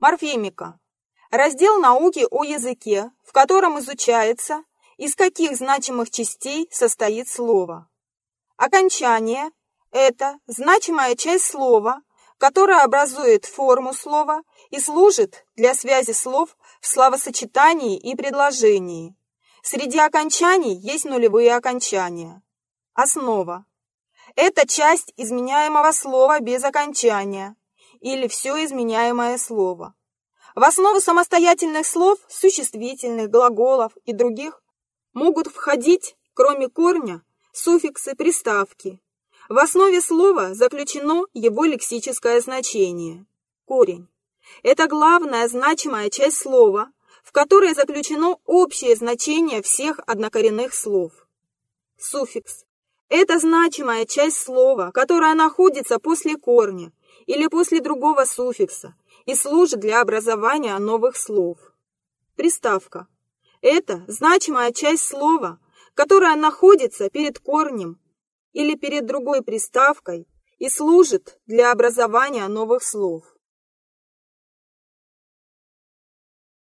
Морфемика. Раздел науки о языке, в котором изучается, из каких значимых частей состоит слово. Окончание – это значимая часть слова, которая образует форму слова и служит для связи слов в словосочетании и предложении. Среди окончаний есть нулевые окончания. Основа. Это часть изменяемого слова без окончания или все изменяемое слово. В основу самостоятельных слов, существительных, глаголов и других могут входить, кроме корня, суффиксы, приставки. В основе слова заключено его лексическое значение – корень. Это главная значимая часть слова, в которой заключено общее значение всех однокоренных слов. Суффикс – это значимая часть слова, которая находится после корня или после другого суффикса и служит для образования новых слов. Приставка – это значимая часть слова, которая находится перед корнем или перед другой приставкой и служит для образования новых слов.